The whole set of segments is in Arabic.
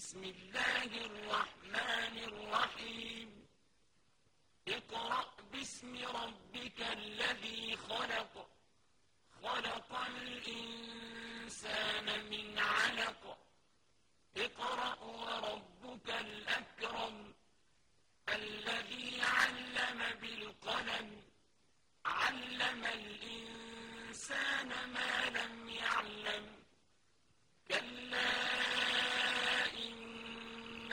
بسم الله الرحمن الرحيم. اقرأ باسم ربك الذي خلق خلق الإنسان من علق اقرأ وربك الأكرم الذي علم بالقلم علم الإنسان ما لم يعلم كلا إن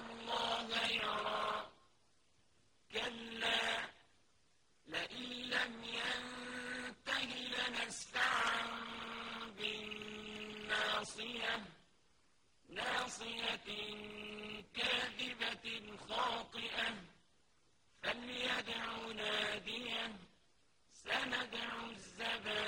الله يرى. كلا لئن لم ينته لنسفعا بالناصية. ناصية كاذبة خاطئة. فليدع نادية سندع الزبانية